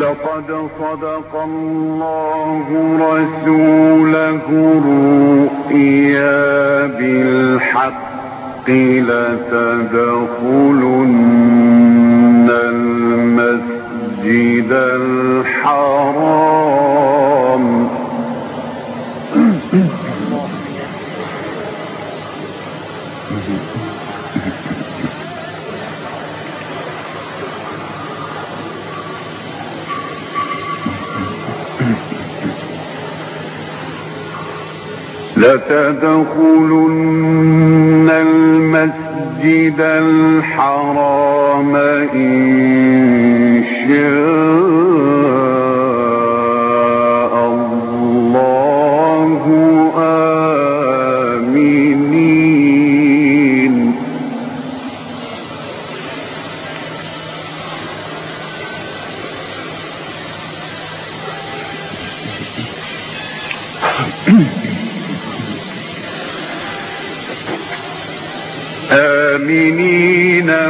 لقد صدق الله رسوله الرؤيا بالحق لتدخلن المسجد الحرام. لتدخلن المسجد الحرام إن شاء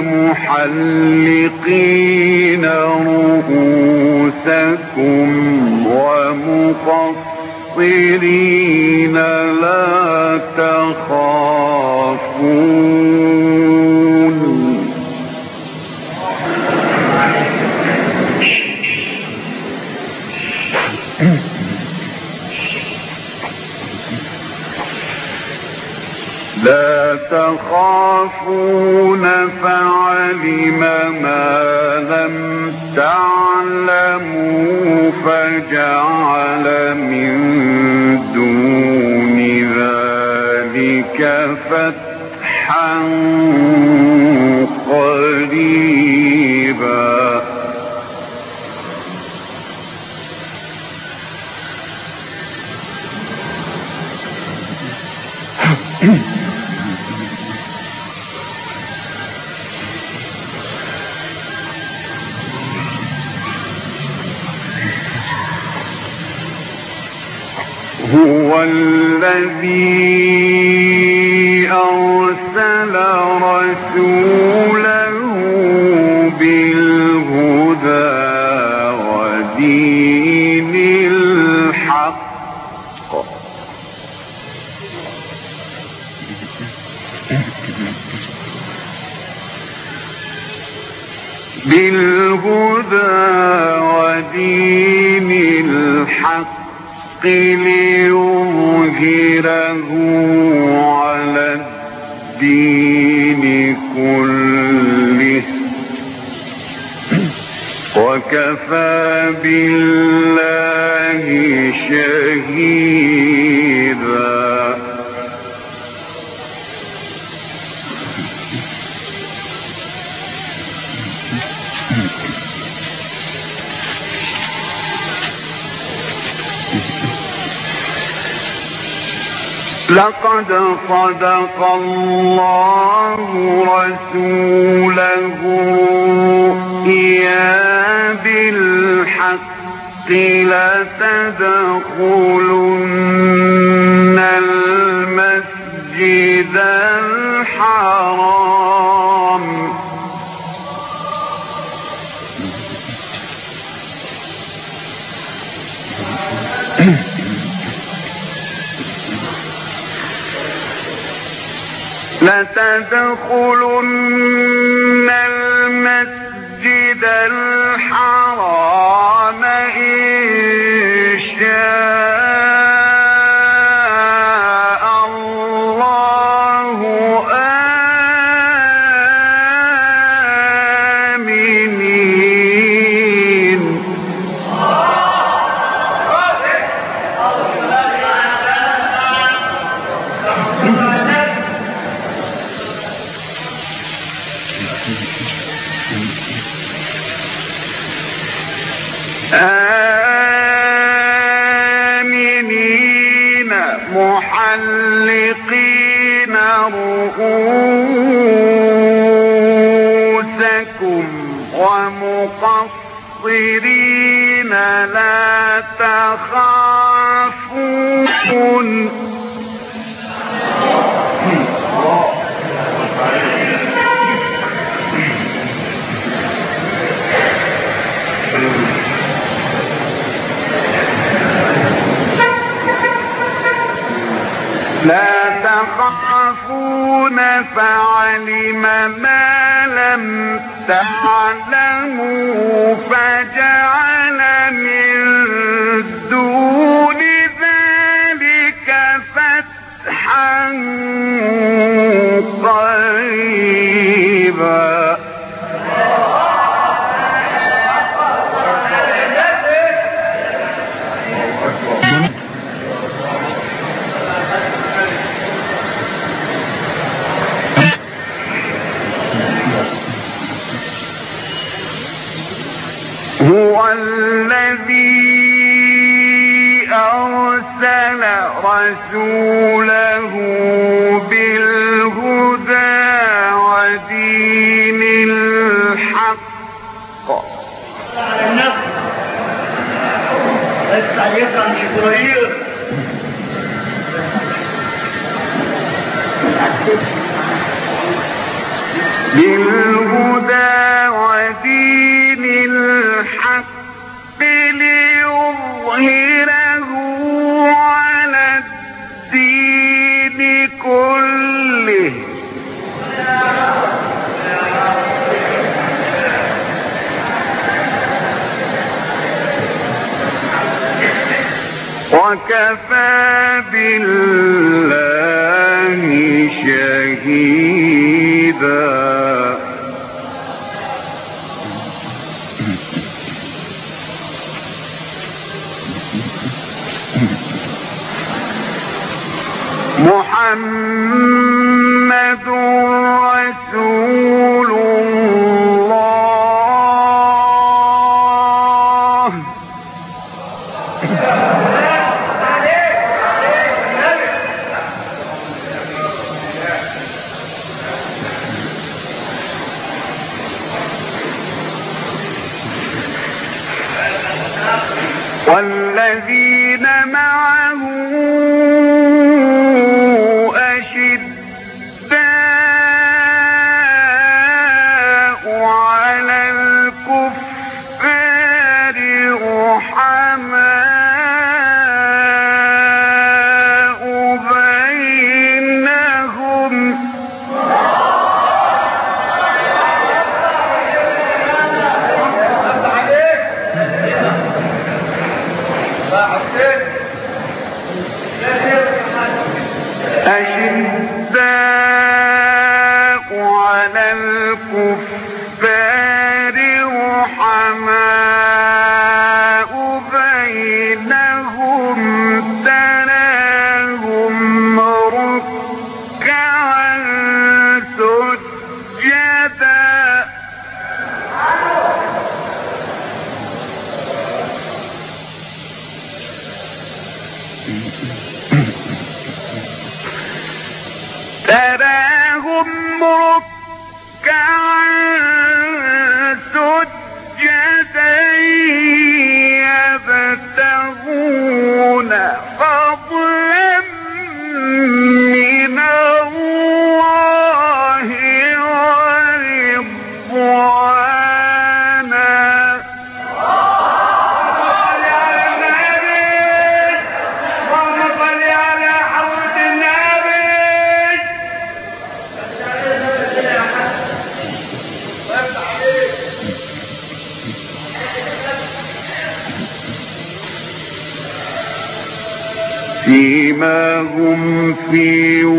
محلقين رؤوسكم ومقصرين لا تخافون ذلك فتحا قريبا. هو الذي أرسل رسوله بالهدى ودين الحق. بالهدى ودين الحق. ليظهره على الدين كله وكفى بالله شهيدا لقد صدق الله رسوله الرؤيا بالحق لتدخلن المسجد الحرام. لتدخلن محلقين رؤوسكم ومقصرين لا تخافون. تخافون فعلم ما لم تعلموا فجعل الحق. على النفس عن إبراهيم. وكفى بالله شهيدا. محمد معه أشداء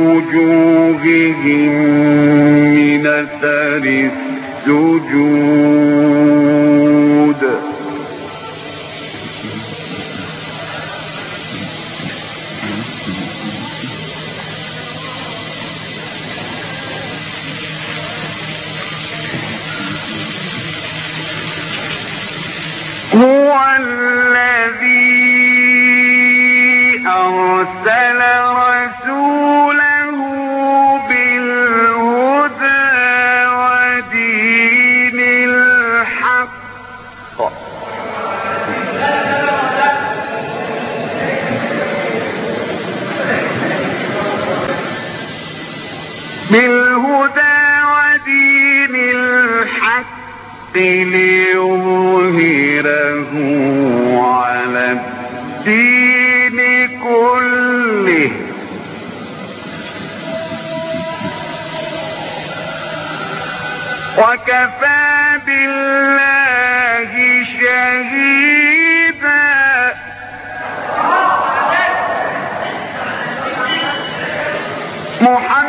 وجوههم من أثر السجود. هو الذي أرسل ليظهره على الدين كله. وكفى بالله شهيدا. محمد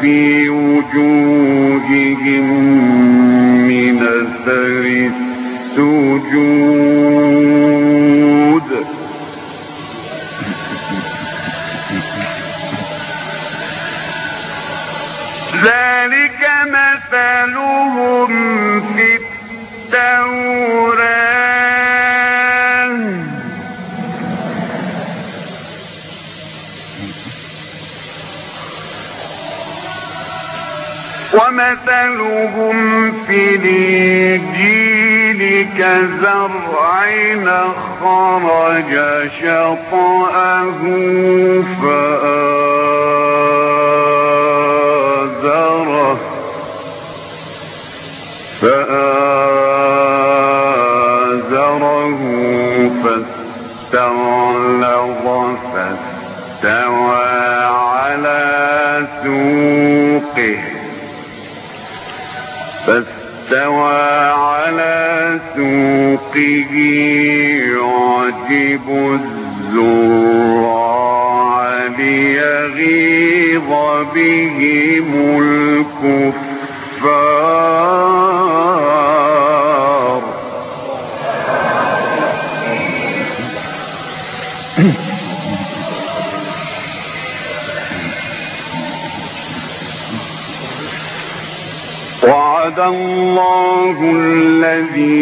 في وجوههم من السجود ذلك مثلهم في التوراة ومثلهم في الإنجيل كزرع خرج شطأه فآزره يعجب ليغيظ بهم الكفار. وعد الله الذين